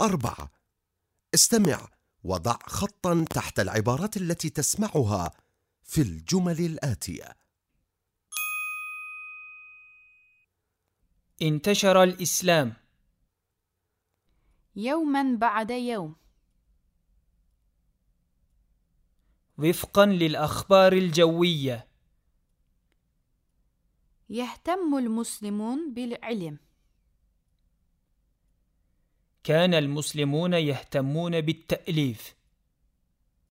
أربعة. استمع وضع خطا تحت العبارات التي تسمعها في الجمل الآتية. انتشر الإسلام. يوما بعد يوم. وفقا للأخبار الجوية. يهتم المسلمون بالعلم. كان المسلمون يهتمون بالتأليف.